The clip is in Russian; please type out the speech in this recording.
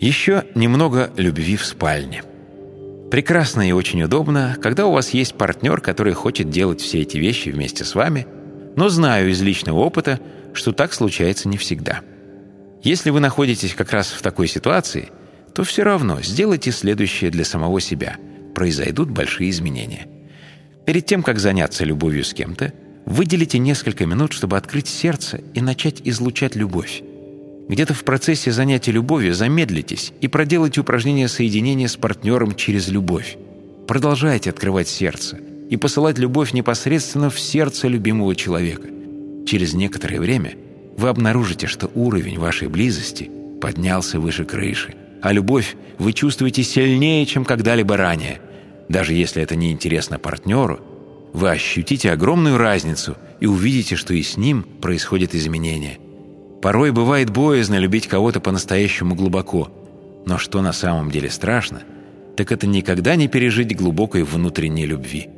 Еще немного любви в спальне. Прекрасно и очень удобно, когда у вас есть партнер, который хочет делать все эти вещи вместе с вами, но знаю из личного опыта, что так случается не всегда. Если вы находитесь как раз в такой ситуации, то все равно сделайте следующее для самого себя. Произойдут большие изменения. Перед тем, как заняться любовью с кем-то, выделите несколько минут, чтобы открыть сердце и начать излучать любовь. Где-то в процессе занятия любовью замедлитесь и проделайте упражнение соединения с партнером через любовь. Продолжайте открывать сердце и посылать любовь непосредственно в сердце любимого человека. Через некоторое время вы обнаружите, что уровень вашей близости поднялся выше крыши, а любовь вы чувствуете сильнее, чем когда-либо ранее. Даже если это не интересно партнеру, вы ощутите огромную разницу и увидите, что и с ним происходят изменения – Порой бывает боязно любить кого-то по-настоящему глубоко. Но что на самом деле страшно, так это никогда не пережить глубокой внутренней любви.